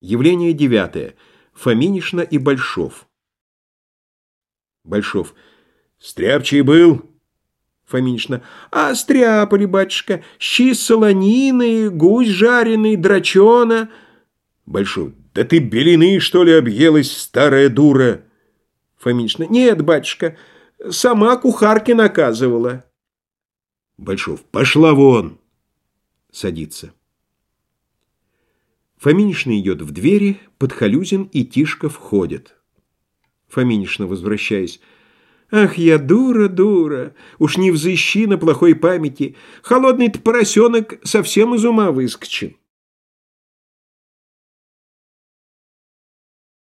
Явление девятое. Фоминишна и Большов. Большов. Стряпчий был? Фоминишна. А стряпали, батюшка. Щи солонины, гусь жареный, драчона. Большов. Да ты белины, что ли, объелась, старая дура? Фоминишна. Нет, батюшка, сама кухарки наказывала. Большов. Пошла вон. Садится. Фоминишна идет в двери, Подхалюзин и Тишка входят. Фоминишна, возвращаясь. «Ах, я дура, дура! Уж не взыщи на плохой памяти. Холодный-то поросенок совсем из ума выскочил».